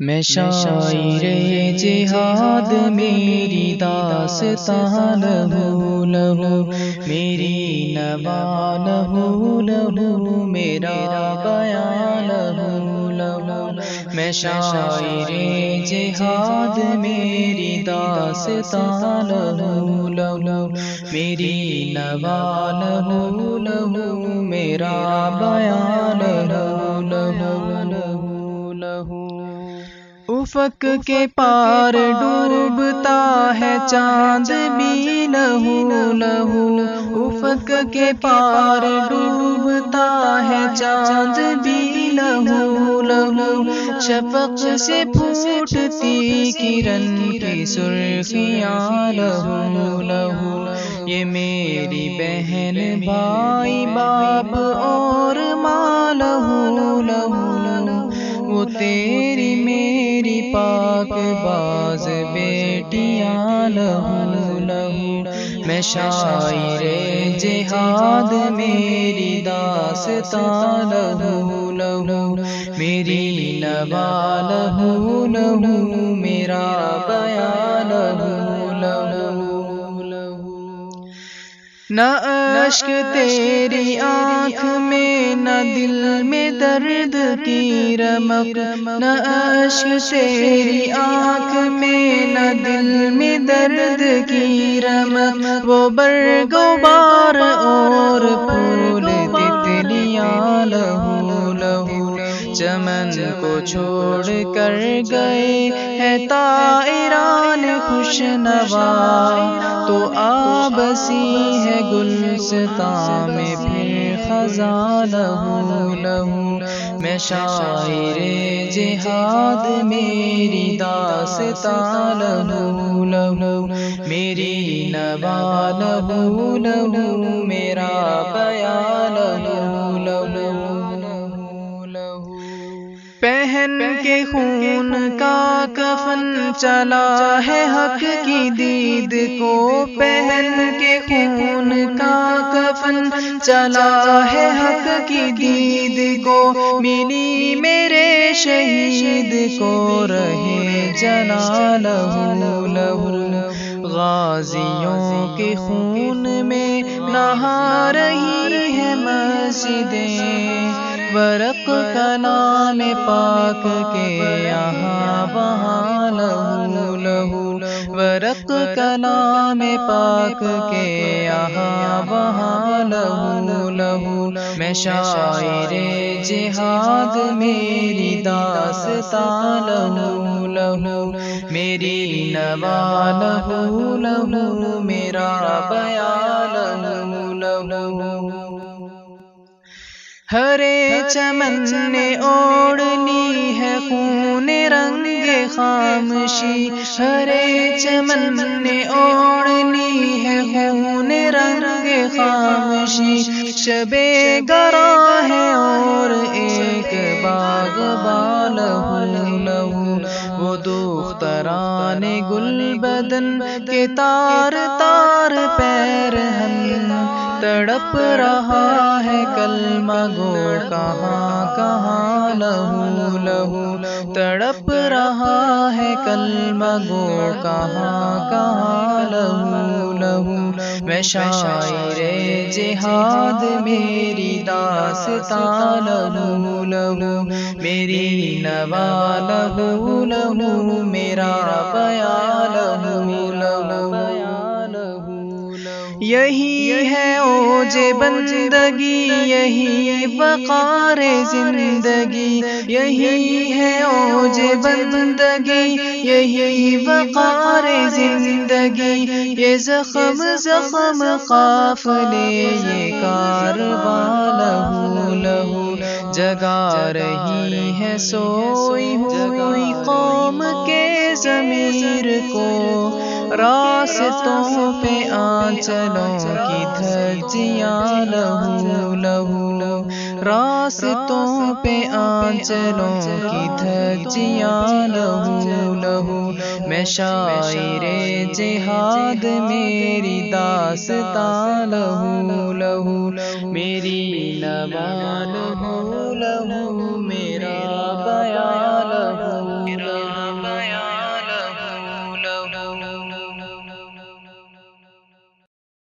میں شاعر جہاد میری داستان لہو لہو، میری نوان لہو لہو، میرا بیان لہو لہو میں شاعر جہاد میری داستان لہو لہو، میری نوان لہو لہو، میرا بیان لہو لہو لہو لہو افق کے پار ڈوبتا ہے چاند بھی لہو لہو افق کے پار ڈوبتا ہے چاند بھی لہو لہو شفق سے پھوٹتی کرن کی سرخیاں لہو لہو یہ میری بہن بھائی باپ اور ماں لہو لہو وہ تیری میری میری پاک باز بیٹیاں لہو لہو۔ میں شاعر جہاد میری داستان لہو لہو۔ میری نوا لہو لہو، میرا بیان لہو لہو لہو۔ نہ اشک تیری آنکھ میں، نہ دل میں درد کی رمک نہ اشک تیری آنکھ میں، نہ دل میں درد کی رمک وہ برگو بار اور پھول تتلیاں لہو۔ چمن کو چھوڑ کر گئے ہے تائران خوش نوا تو آبسی ہے گلستان میں پھر خزاں لہو لہو میں شاعر جہاد میری داستان لہو لہو میری نوا لہو لہو میرا بیان لہو پہن کے خون کا کفن چلا ہے، حق کی دید کو۔ پہن کے خون کا کفن چلا ہے، حق کی دید کو۔ ملی میرے شہید کو، رہے جنا لہو لہو۔ غازیوں کے خون میں نہا رہی ہے مسجدیں۔ ورق کا نام پاک کے یہاں وہاں لہو لہو ورق کا نام پاک کے یہاں وہاں لہو لہو میں شاعر جہاد میری داستان لہو لہو میری نوا لہو لہو میرا بیان لہو لہو ہرے چمن نے اوڑنی ہے خون رنگ خامشی ہرے چمن نے اوڑنی ہے خون رنگ خامشی شبے گرا ہے اور ایک باغ بال لہو وہ دختران گل بدن کے تار تار پیر ہن تڑپ رہا ہے کلمہ گو کہاں کہاں، لہو لہو۔ تڑپ رہا ہے کلمہ گو کہاں کہاں، لہو لہو۔ میں شاعر جہاد، میری داستان لہو لہو۔ میری نوا لہو لہو، میرا بیان یہی ہے اوج بندگی، یہی وقار زندگی، یہی ہے اوج بندگی، یہی وقار زندگی۔ یہ زخم زخم قافلے، یہ کارواں لہو لہو۔ جگا رہی ہے، سوئی ہوئی قوم کے ضمیر کو۔ راستوں پہ آنچلوں کی دھجیاں لہو لہو، راستوں پہ آنچلوں کی دھجیاں لہو لہو۔ میں شاعر جہاد، میری داستان لہو لہو۔ میری نوا لہو لہو